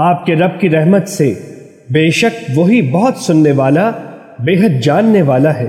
آپ کے رب کی رحمت سے بے شک وہی بہت سننے والا، بے حد جاننے والا ہے۔